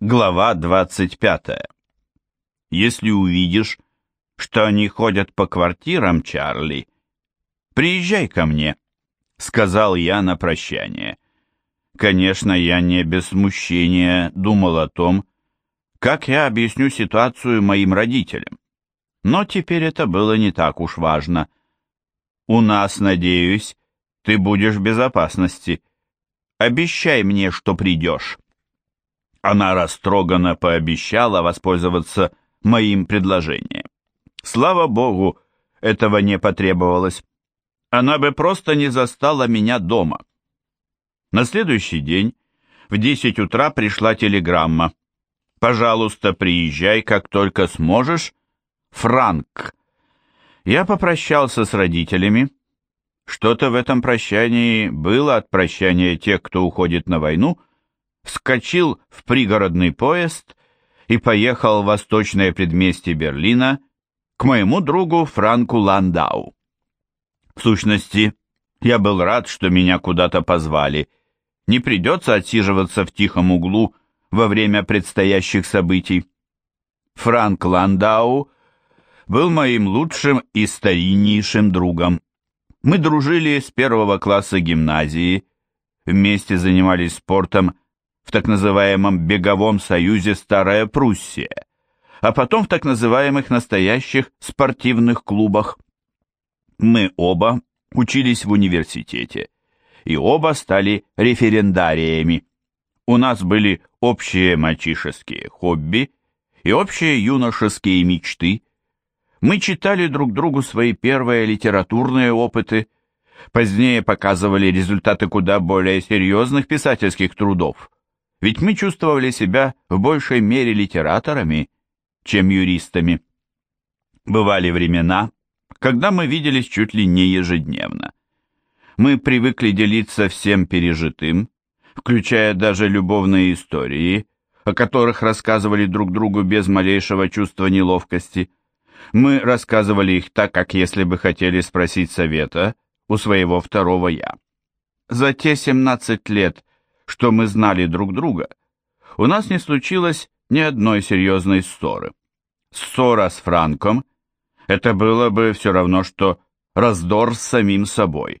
Глава 25. Если увидишь, что они ходят по квартирам, Чарли, приезжай ко мне, сказал я на прощание. Конечно, я не без смущения думал о том, как я объясню ситуацию моим родителям. Но теперь это было не так уж важно. У нас, надеюсь, ты будешь в безопасности. Обещай мне, что придешь. Она растроганно пообещала воспользоваться моим предложением. Слава богу, этого не потребовалось. Она бы просто не застала меня дома. На следующий день в 10 утра пришла телеграмма. «Пожалуйста, приезжай, как только сможешь. Франк». Я попрощался с родителями. Что-то в этом прощании было от прощания тех, кто уходит на войну, вскочил в пригородный поезд и поехал в восточное предместье Берлина к моему другу Франку Ландау. В сущности, я был рад, что меня куда-то позвали. Не придется отсиживаться в тихом углу во время предстоящих событий. Франк Ландау был моим лучшим и стариннейшим другом. Мы дружили с первого класса гимназии, вместе занимались спортом в так называемом «беговом союзе Старая Пруссия», а потом в так называемых настоящих спортивных клубах. Мы оба учились в университете, и оба стали референдариями. У нас были общие мальчишеские хобби и общие юношеские мечты. Мы читали друг другу свои первые литературные опыты, позднее показывали результаты куда более серьезных писательских трудов ведь мы чувствовали себя в большей мере литераторами, чем юристами. Бывали времена, когда мы виделись чуть ли не ежедневно. Мы привыкли делиться всем пережитым, включая даже любовные истории, о которых рассказывали друг другу без малейшего чувства неловкости. Мы рассказывали их так, как если бы хотели спросить совета у своего второго «я». За те 17 лет, что мы знали друг друга, у нас не случилось ни одной серьезной ссоры. Ссора с Франком – это было бы все равно, что раздор с самим собой.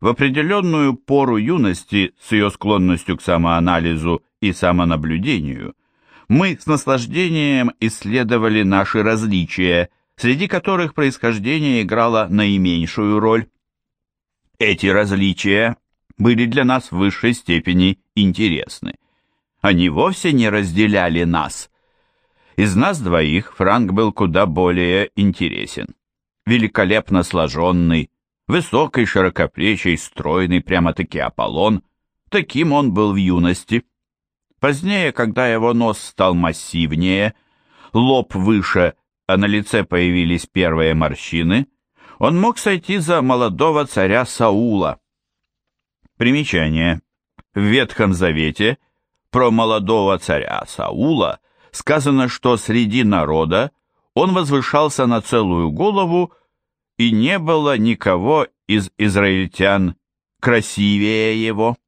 В определенную пору юности с ее склонностью к самоанализу и самонаблюдению мы с наслаждением исследовали наши различия, среди которых происхождение играло наименьшую роль. Эти различия были для нас в высшей степени интересны. Они вовсе не разделяли нас. Из нас двоих Франк был куда более интересен. Великолепно сложенный, высокий, широкоплечий, стройный, прямо-таки Аполлон. Таким он был в юности. Позднее, когда его нос стал массивнее, лоб выше, а на лице появились первые морщины, он мог сойти за молодого царя Саула. Примечание. В Ветхом Завете про молодого царя Саула сказано, что среди народа он возвышался на целую голову, и не было никого из израильтян красивее его.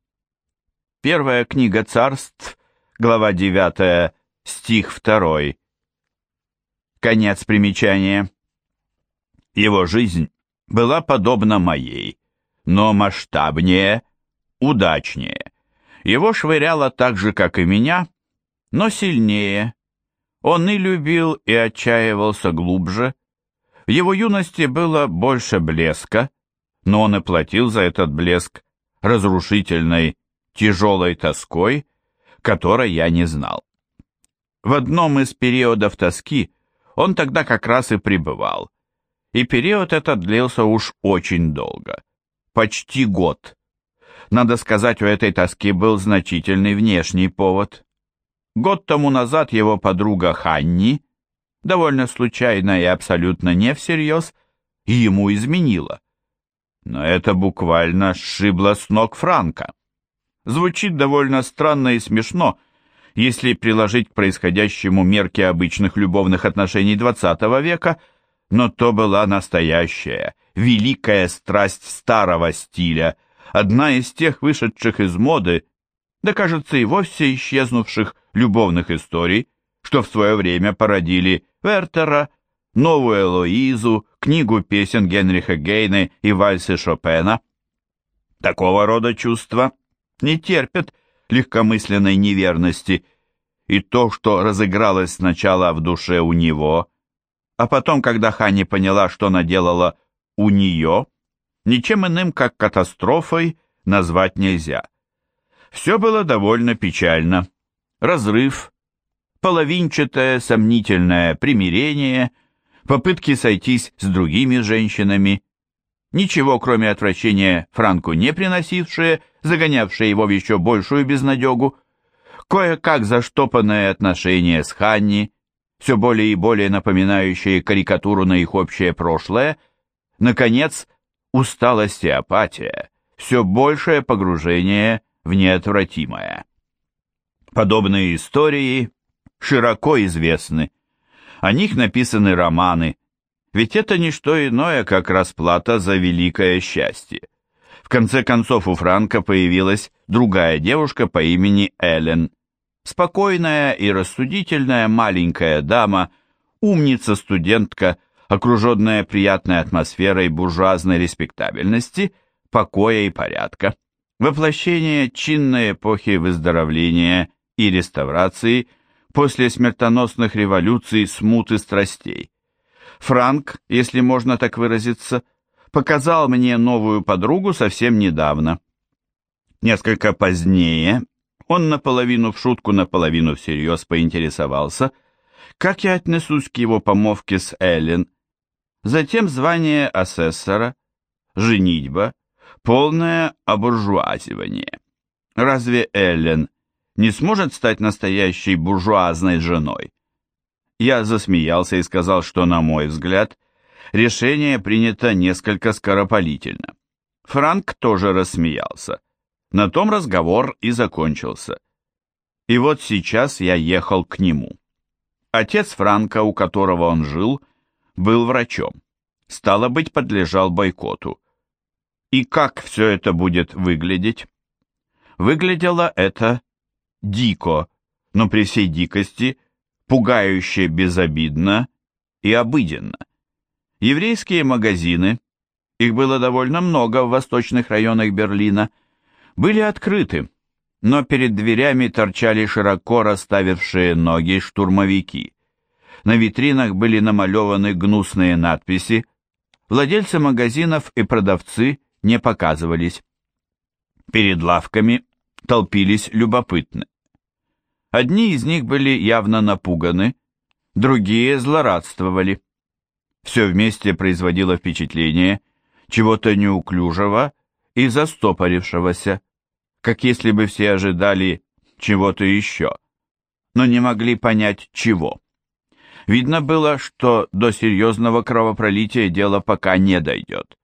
Первая книга царств, глава 9, стих 2. Конец примечания. Его жизнь была подобна моей, но масштабнее – удачнее. Его швыряло так же, как и меня, но сильнее. Он и любил, и отчаивался глубже. В его юности было больше блеска, но он и платил за этот блеск разрушительной, тяжелой тоской, которой я не знал. В одном из периодов тоски он тогда как раз и пребывал, и период этот длился уж очень долго, почти год. Надо сказать, у этой тоски был значительный внешний повод. Год тому назад его подруга Ханни, довольно случайно и абсолютно не всерьез, ему изменила. Но это буквально сшибло с ног Франка. Звучит довольно странно и смешно, если приложить к происходящему мерки обычных любовных отношений XX века, но то была настоящая, великая страсть старого стиля – одна из тех вышедших из моды, да кажется и вовсе исчезнувших любовных историй, что в свое время породили Вертера, Новую Элоизу, книгу песен Генриха Гейне и вальсы Шопена. Такого рода чувства не терпят легкомысленной неверности, и то, что разыгралось сначала в душе у него, а потом, когда Хани поняла, что наделала у нее, ничем иным, как катастрофой, назвать нельзя. Все было довольно печально. Разрыв, половинчатое сомнительное примирение, попытки сойтись с другими женщинами, ничего кроме отвращения Франку не приносившие, загонявшие его в еще большую безнадегу, кое-как заштопанное отношения с Ханни, все более и более напоминающие карикатуру на их общее прошлое, наконец, усталость и апатия, все большее погружение в неотвратимое. Подобные истории широко известны. О них написаны романы, ведь это не что иное, как расплата за великое счастье. В конце концов у Франка появилась другая девушка по имени Эллен. Спокойная и рассудительная маленькая дама, умница-студентка, окруженная приятной атмосферой буржуазной респектабельности, покоя и порядка. Воплощение чинной эпохи выздоровления и реставрации после смертоносных революций смуты страстей. Франк, если можно так выразиться, показал мне новую подругу совсем недавно. Несколько позднее он наполовину в шутку, наполовину всерьез поинтересовался, как я отнесусь к его помолвке с Эллен. Затем звание асессора, женитьба, полное обуржуазивание. Разве Эллен не сможет стать настоящей буржуазной женой? Я засмеялся и сказал, что, на мой взгляд, решение принято несколько скоропалительно. Франк тоже рассмеялся. На том разговор и закончился. И вот сейчас я ехал к нему. Отец Франка, у которого он жил, был врачом. Стало быть, подлежал бойкоту. И как все это будет выглядеть? Выглядело это дико, но при всей дикости – пугающе безобидно и обыденно. Еврейские магазины, их было довольно много в восточных районах Берлина, были открыты, но перед дверями торчали широко расставившие ноги штурмовики. На витринах были намалеваны гнусные надписи, владельцы магазинов и продавцы не показывались. Перед лавками толпились любопытные. Одни из них были явно напуганы, другие злорадствовали. Все вместе производило впечатление чего-то неуклюжего и застопорившегося, как если бы все ожидали чего-то еще, но не могли понять чего. Видно было, что до серьезного кровопролития дело пока не дойдет.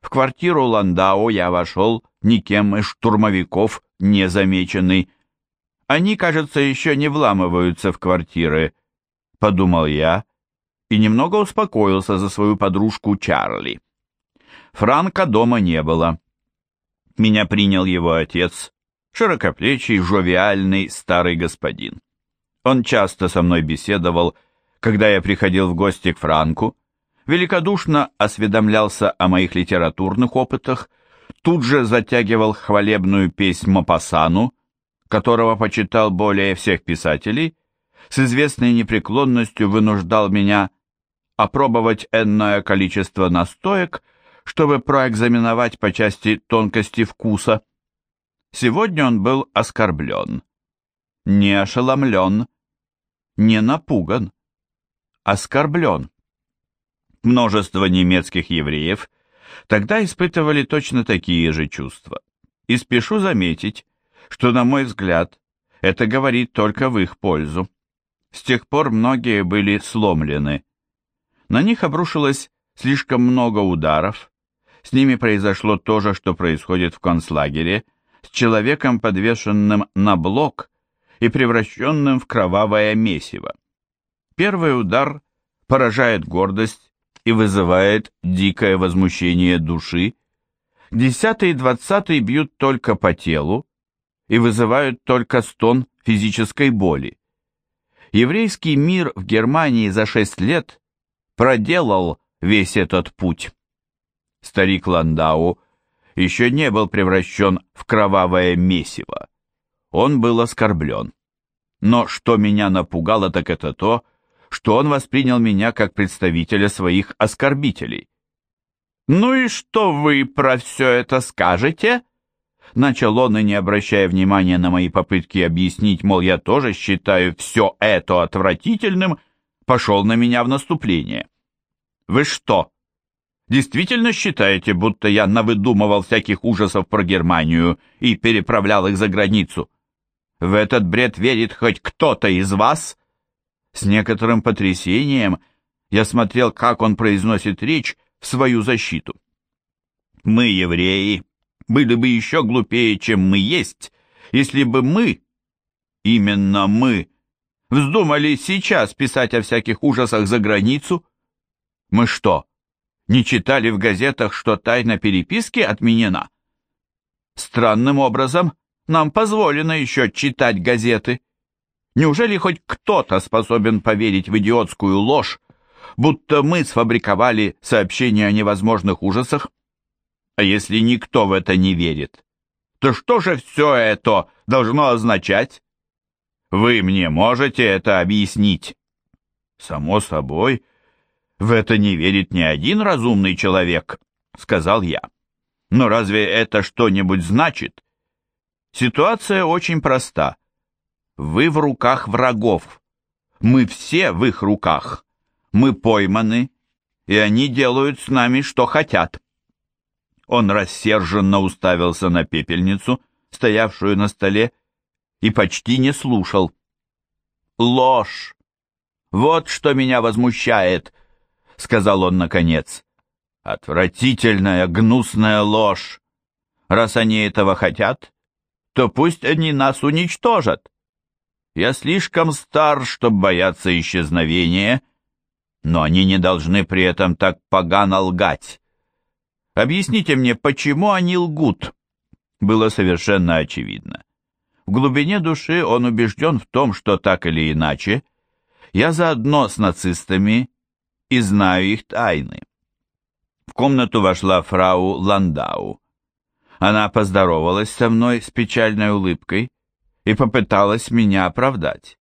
В квартиру Ландау я вошел никем из штурмовиков незамеченный, они, кажется, еще не вламываются в квартиры, подумал я и немного успокоился за свою подружку Чарли. Франка дома не было. Меня принял его отец, широкоплечий, жовиальный старый господин. Он часто со мной беседовал, когда я приходил в гости к Франку, великодушно осведомлялся о моих литературных опытах, тут же затягивал хвалебную песнь Мопассану, которого почитал более всех писателей, с известной непреклонностью вынуждал меня опробовать энное количество настоек, чтобы проэкзаменовать по части тонкости вкуса. Сегодня он был оскорблен, не ошеломлен, не напуган, оскорблен. Множество немецких евреев тогда испытывали точно такие же чувства. И спешу заметить, что, на мой взгляд, это говорит только в их пользу. С тех пор многие были сломлены. На них обрушилось слишком много ударов. С ними произошло то же, что происходит в концлагере, с человеком, подвешенным на блок и превращенным в кровавое месиво. Первый удар поражает гордость и вызывает дикое возмущение души. Десятый и двадцатый бьют только по телу, и вызывают только стон физической боли. Еврейский мир в Германии за шесть лет проделал весь этот путь. Старик Ландау еще не был превращен в кровавое месиво. Он был оскорблен. Но что меня напугало, так это то, что он воспринял меня как представителя своих оскорбителей. «Ну и что вы про все это скажете?» Начал он, и не обращая внимания на мои попытки объяснить, мол, я тоже считаю все это отвратительным, пошел на меня в наступление. «Вы что, действительно считаете, будто я навыдумывал всяких ужасов про Германию и переправлял их за границу? В этот бред верит хоть кто-то из вас?» С некоторым потрясением я смотрел, как он произносит речь в свою защиту. «Мы, евреи, были бы еще глупее, чем мы есть, если бы мы, именно мы, вздумали сейчас писать о всяких ужасах за границу. Мы что, не читали в газетах, что тайна переписки отменена? Странным образом нам позволено еще читать газеты. Неужели хоть кто-то способен поверить в идиотскую ложь, будто мы сфабриковали сообщение о невозможных ужасах? А если никто в это не верит, то что же все это должно означать? Вы мне можете это объяснить? Само собой, в это не верит ни один разумный человек, сказал я. Но разве это что-нибудь значит? Ситуация очень проста. Вы в руках врагов. Мы все в их руках. Мы пойманы, и они делают с нами, что хотят. Он рассерженно уставился на пепельницу, стоявшую на столе, и почти не слушал. «Ложь! Вот что меня возмущает!» — сказал он наконец. «Отвратительная, гнусная ложь! Раз они этого хотят, то пусть они нас уничтожат. Я слишком стар, чтобы бояться исчезновения, но они не должны при этом так погано лгать. Объясните мне, почему они лгут?» Было совершенно очевидно. В глубине души он убежден в том, что так или иначе я заодно с нацистами и знаю их тайны. В комнату вошла фрау Ландау. Она поздоровалась со мной с печальной улыбкой и попыталась меня оправдать.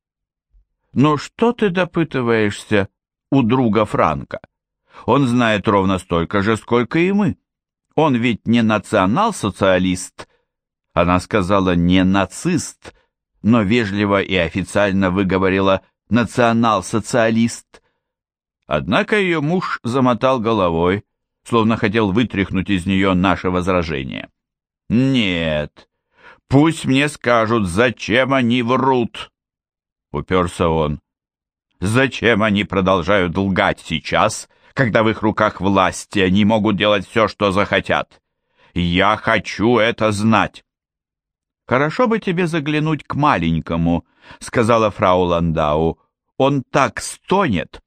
«Ну что ты допытываешься у друга Франка? Он знает ровно столько же, сколько и мы. Он ведь не национал-социалист». Она сказала «не нацист», но вежливо и официально выговорила «национал-социалист». Однако ее муж замотал головой, словно хотел вытряхнуть из нее наше возражение. «Нет, пусть мне скажут, зачем они врут!» Уперся он. «Зачем они продолжают лгать сейчас, когда в их руках власти они могут делать все, что захотят? Я хочу это знать!» «Хорошо бы тебе заглянуть к маленькому», — сказала фрау Ландау. «Он так стонет!»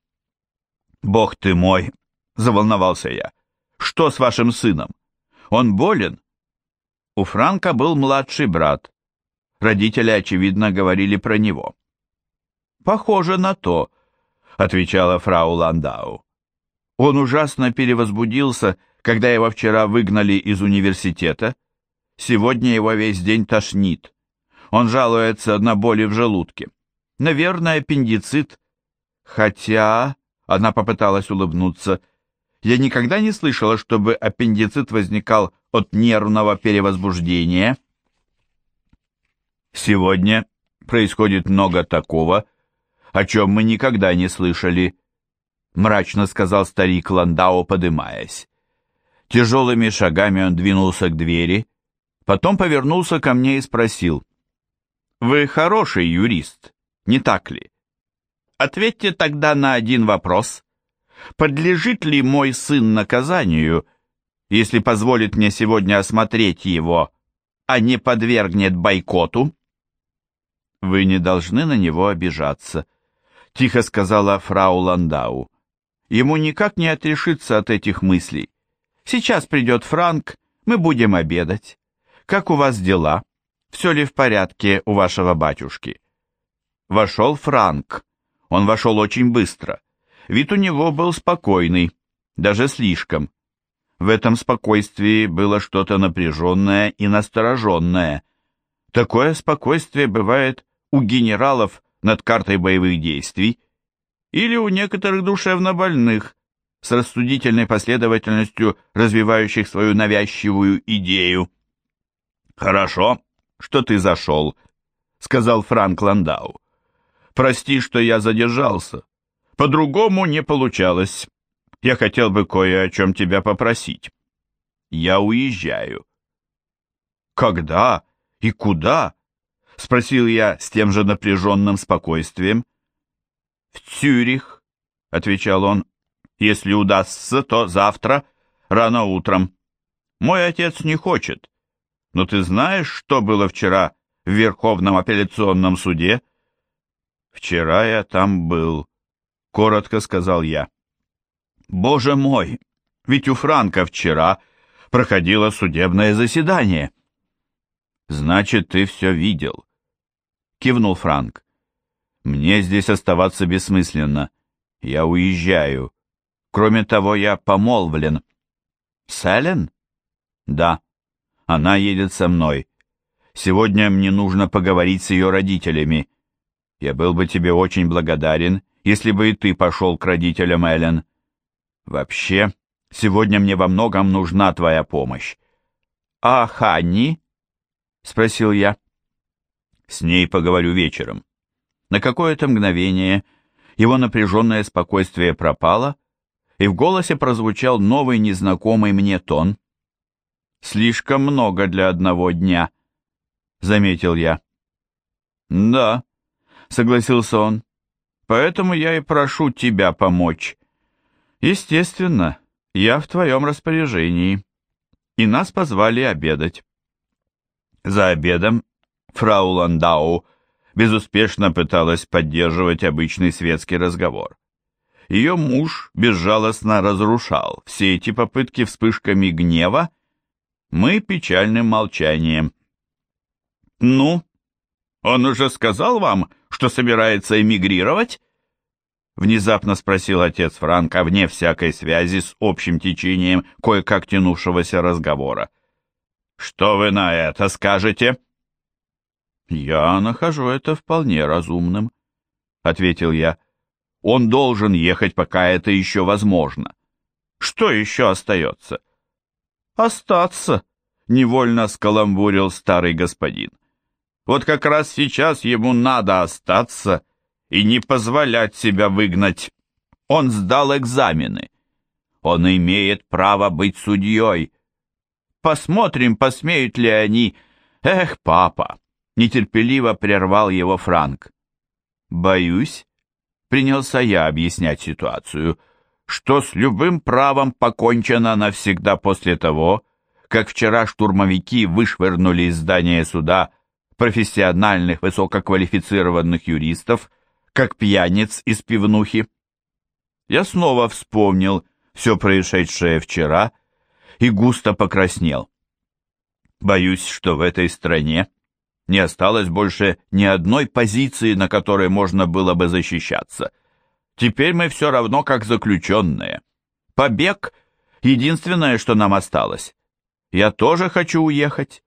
«Бог ты мой!» — заволновался я. «Что с вашим сыном? Он болен?» У Франка был младший брат. Родители, очевидно, говорили про него. «Похоже на то», — отвечала фрау Ландау. «Он ужасно перевозбудился, когда его вчера выгнали из университета. Сегодня его весь день тошнит. Он жалуется на боли в желудке. Наверное, аппендицит. Хотя...» — она попыталась улыбнуться — я никогда не слышала, чтобы аппендицит возникал от нервного перевозбуждения. Сегодня происходит много такого, о чем мы никогда не слышали, мрачно сказал старик Ландау, подымаясь. Тяжелыми шагами он двинулся к двери, потом повернулся ко мне и спросил. «Вы хороший юрист, не так ли? Ответьте тогда на один вопрос подлежит ли мой сын наказанию, если позволит мне сегодня осмотреть его, а не подвергнет бойкоту? Вы не должны на него обижаться, тихо сказала фрау Ландау. Ему никак не отрешиться от этих мыслей. Сейчас придет Франк, мы будем обедать. Как у вас дела? Все ли в порядке у вашего батюшки? вошел Франк. Он вошел очень быстро. Вид у него был спокойный, даже слишком. В этом спокойствии было что-то напряженное и настороженное. Такое спокойствие бывает у генералов над картой боевых действий или у некоторых душевно больных с рассудительной последовательностью развивающих свою навязчивую идею. «Хорошо, что ты зашел», — сказал Франк Ландау. «Прости, что я задержался. По-другому не получалось. Я хотел бы кое о чем тебя попросить. Я уезжаю». «Когда и куда?» — спросил я с тем же напряженным спокойствием. «В Цюрих», — отвечал он. «Если удастся, то завтра, рано утром. Мой отец не хочет. Но ты знаешь, что было вчера в Верховном апелляционном суде?» «Вчера я там был», — коротко сказал я. «Боже мой, ведь у Франка вчера проходило судебное заседание». «Значит, ты все видел», — кивнул Франк. «Мне здесь оставаться бессмысленно. Я уезжаю. Кроме того, я помолвлен». «Селен?» «Да. Она едет со мной. Сегодня мне нужно поговорить с ее родителями. Я был бы тебе очень благодарен, если бы и ты пошел к родителям Эллен. Вообще, сегодня мне во многом нужна твоя помощь. А Ханни?» — спросил я. «С ней поговорю вечером». На какое-то мгновение его напряженное спокойствие пропало, и в голосе прозвучал новый незнакомый мне тон. «Слишком много для одного дня», — заметил я. «Да», — согласился он, — «поэтому я и прошу тебя помочь. Естественно, я в твоем распоряжении». И нас позвали обедать. За обедом фрау Ландау безуспешно пыталась поддерживать обычный светский разговор. Ее муж безжалостно разрушал все эти попытки вспышками гнева, мы печальным молчанием. «Ну, он уже сказал вам, что собирается эмигрировать?» Внезапно спросил отец Франка вне всякой связи с общим течением кое-как тянувшегося разговора. Что вы на это скажете? Я нахожу это вполне разумным, ответил я. Он должен ехать, пока это еще возможно. Что еще остается? Остаться, невольно скаламбурил старый господин. Вот как раз сейчас ему надо остаться и не позволять себя выгнать. Он сдал экзамены. Он имеет право быть судьей, Посмотрим, посмеют ли они. Эх, папа!» Нетерпеливо прервал его Франк. «Боюсь», — принялся я объяснять ситуацию, «что с любым правом покончено навсегда после того, как вчера штурмовики вышвырнули из здания суда профессиональных высококвалифицированных юристов, как пьяниц из пивнухи. Я снова вспомнил все происшедшее вчера и густо покраснел. Боюсь, что в этой стране не осталось больше ни одной позиции, на которой можно было бы защищаться. Теперь мы все равно как заключенные. Побег — единственное, что нам осталось. Я тоже хочу уехать.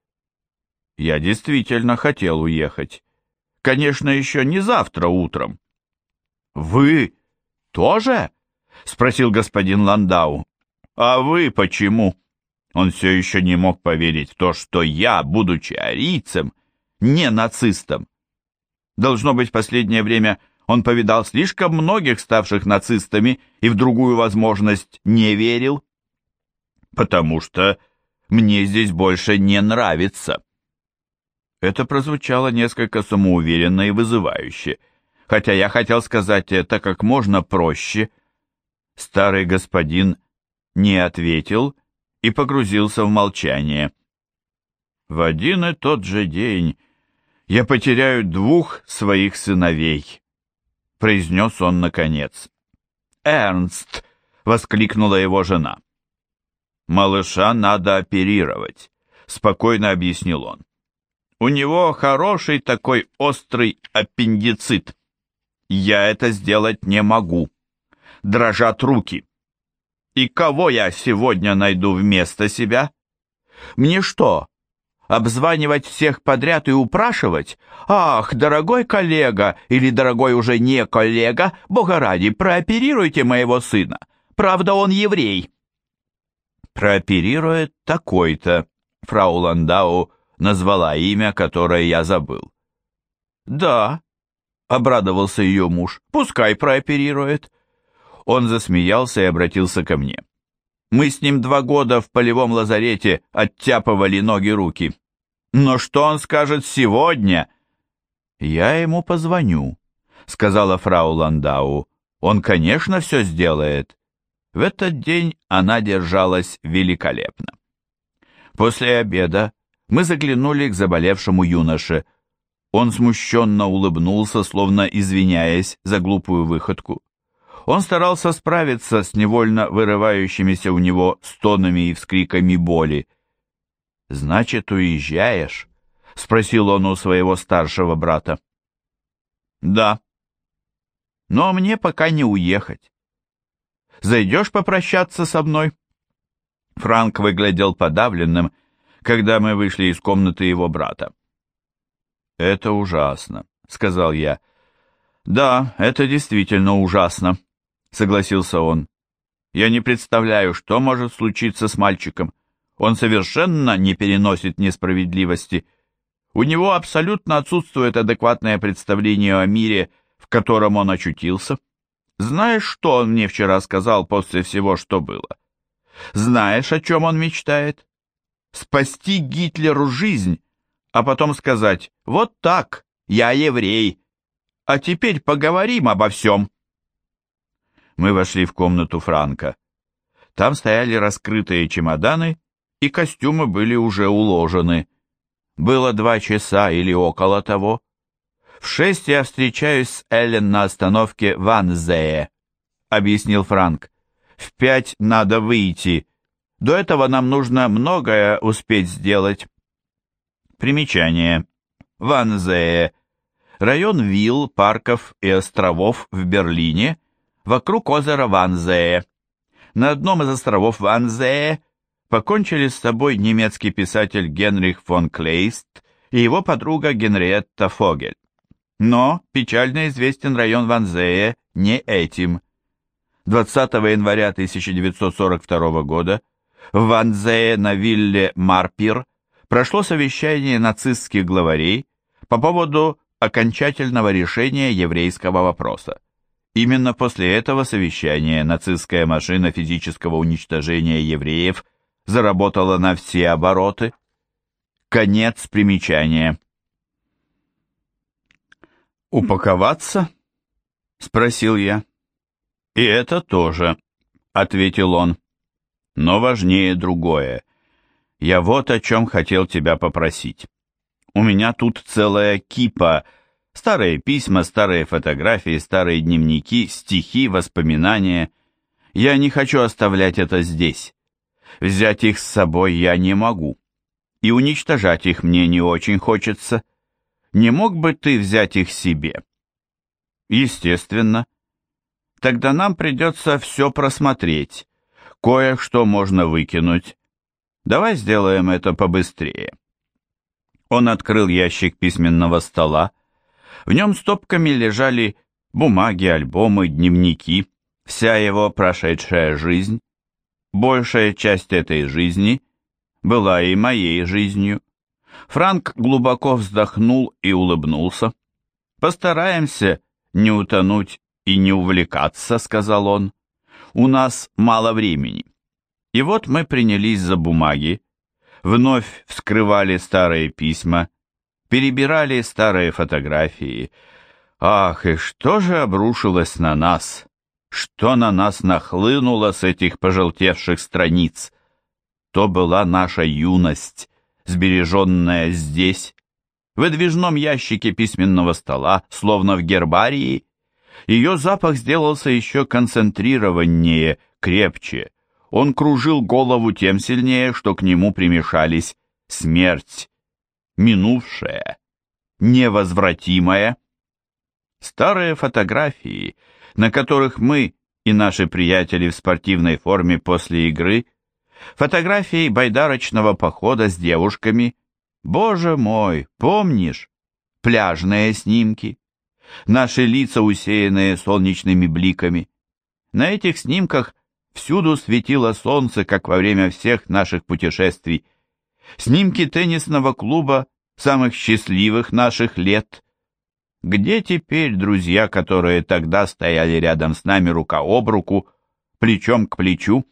Я действительно хотел уехать. Конечно, еще не завтра утром. «Вы тоже?» — спросил господин Ландау. «А вы почему?» Он все еще не мог поверить в то, что я, будучи арийцем, не нацистом. Должно быть, в последнее время он повидал слишком многих, ставших нацистами, и в другую возможность не верил. «Потому что мне здесь больше не нравится». Это прозвучало несколько самоуверенно и вызывающе, хотя я хотел сказать это как можно проще. Старый господин не ответил и погрузился в молчание. В один и тот же день я потеряю двух своих сыновей, произнес он наконец. Эрнст! воскликнула его жена. Малыша надо оперировать, спокойно объяснил он. У него хороший такой острый аппендицит. Я это сделать не могу. Дрожат руки. И кого я сегодня найду вместо себя? Мне что, обзванивать всех подряд и упрашивать? Ах, дорогой коллега или дорогой уже не коллега, бога ради, прооперируйте моего сына. Правда, он еврей. Прооперирует такой-то. Фрау Ландау назвала имя, которое я забыл. Да, обрадовался ее муж, пускай прооперирует. Он засмеялся и обратился ко мне. Мы с ним два года в полевом лазарете оттяпывали ноги-руки. Но что он скажет сегодня? Я ему позвоню, сказала фрау Ландау. Он, конечно, все сделает. В этот день она держалась великолепно. После обеда мы заглянули к заболевшему юноше. Он смущенно улыбнулся, словно извиняясь за глупую выходку. Он старался справиться с невольно вырывающимися у него стонами и вскриками боли. «Значит, уезжаешь?» — спросил он у своего старшего брата. «Да. Но мне пока не уехать. Зайдешь попрощаться со мной?» Франк выглядел подавленным, когда мы вышли из комнаты его брата. «Это ужасно», — сказал я. «Да, это действительно ужасно», согласился он. Я не представляю, что может случиться с мальчиком. Он совершенно не переносит несправедливости. У него абсолютно отсутствует адекватное представление о мире, в котором он очутился. Знаешь, что он мне вчера сказал после всего, что было? Знаешь, о чем он мечтает? Спасти Гитлеру жизнь, а потом сказать «Вот так, я еврей, а теперь поговорим обо всем» мы вошли в комнату Франка. Там стояли раскрытые чемоданы, и костюмы были уже уложены. Было два часа или около того. В шесть я встречаюсь с Эллен на остановке Ванзее, объяснил Франк. В пять надо выйти. До этого нам нужно многое успеть сделать. Примечание. Ванзее. Район вилл, парков и островов в Берлине – вокруг озера Ванзее. На одном из островов Ванзее покончили с собой немецкий писатель Генрих фон Клейст и его подруга Генриетта Фогель. Но печально известен район Ванзее не этим. 20 января 1942 года в Ванзее на вилле Марпир прошло совещание нацистских главарей по поводу окончательного решения еврейского вопроса. Именно после этого совещания нацистская машина физического уничтожения евреев заработала на все обороты. Конец примечания. «Упаковаться?» — спросил я. «И это тоже», — ответил он. «Но важнее другое. Я вот о чем хотел тебя попросить. У меня тут целая кипа Старые письма, старые фотографии, старые дневники, стихи, воспоминания. Я не хочу оставлять это здесь. Взять их с собой я не могу. И уничтожать их мне не очень хочется. Не мог бы ты взять их себе? Естественно. Тогда нам придется все просмотреть. Кое-что можно выкинуть. Давай сделаем это побыстрее. Он открыл ящик письменного стола, в нем стопками лежали бумаги, альбомы, дневники, вся его прошедшая жизнь. Большая часть этой жизни была и моей жизнью. Франк глубоко вздохнул и улыбнулся. «Постараемся не утонуть и не увлекаться», — сказал он. «У нас мало времени». И вот мы принялись за бумаги, вновь вскрывали старые письма, перебирали старые фотографии. Ах, и что же обрушилось на нас? Что на нас нахлынуло с этих пожелтевших страниц? То была наша юность, сбереженная здесь, в выдвижном ящике письменного стола, словно в гербарии. Ее запах сделался еще концентрированнее, крепче. Он кружил голову тем сильнее, что к нему примешались смерть, минувшее, невозвратимое. Старые фотографии, на которых мы и наши приятели в спортивной форме после игры, фотографии байдарочного похода с девушками. Боже мой, помнишь? Пляжные снимки. Наши лица, усеянные солнечными бликами. На этих снимках всюду светило солнце, как во время всех наших путешествий. Снимки теннисного клуба самых счастливых наших лет. Где теперь друзья, которые тогда стояли рядом с нами рука об руку, плечом к плечу?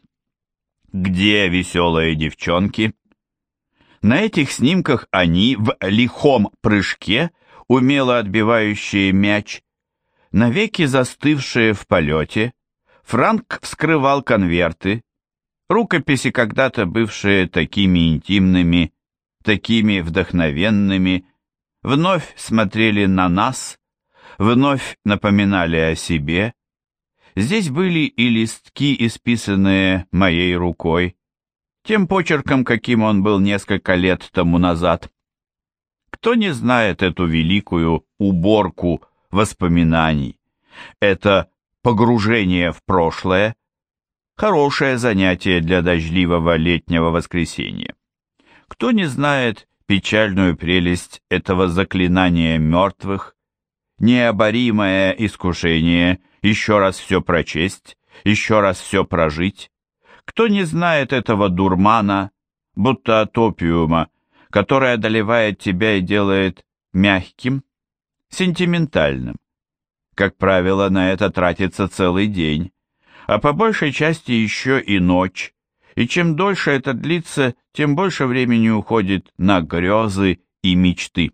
Где веселые девчонки? На этих снимках они в лихом прыжке, умело отбивающие мяч, навеки застывшие в полете, Франк вскрывал конверты, рукописи, когда-то бывшие такими интимными, такими вдохновенными, вновь смотрели на нас, вновь напоминали о себе. Здесь были и листки, исписанные моей рукой, тем почерком, каким он был несколько лет тому назад. Кто не знает эту великую уборку воспоминаний? Это погружение в прошлое, хорошее занятие для дождливого летнего воскресенья. Кто не знает печальную прелесть этого заклинания мертвых, необоримое искушение еще раз все прочесть, еще раз все прожить? Кто не знает этого дурмана, будто от который одолевает тебя и делает мягким, сентиментальным? Как правило, на это тратится целый день, а по большей части еще и ночь, и чем дольше это длится, тем больше времени уходит на грезы и мечты.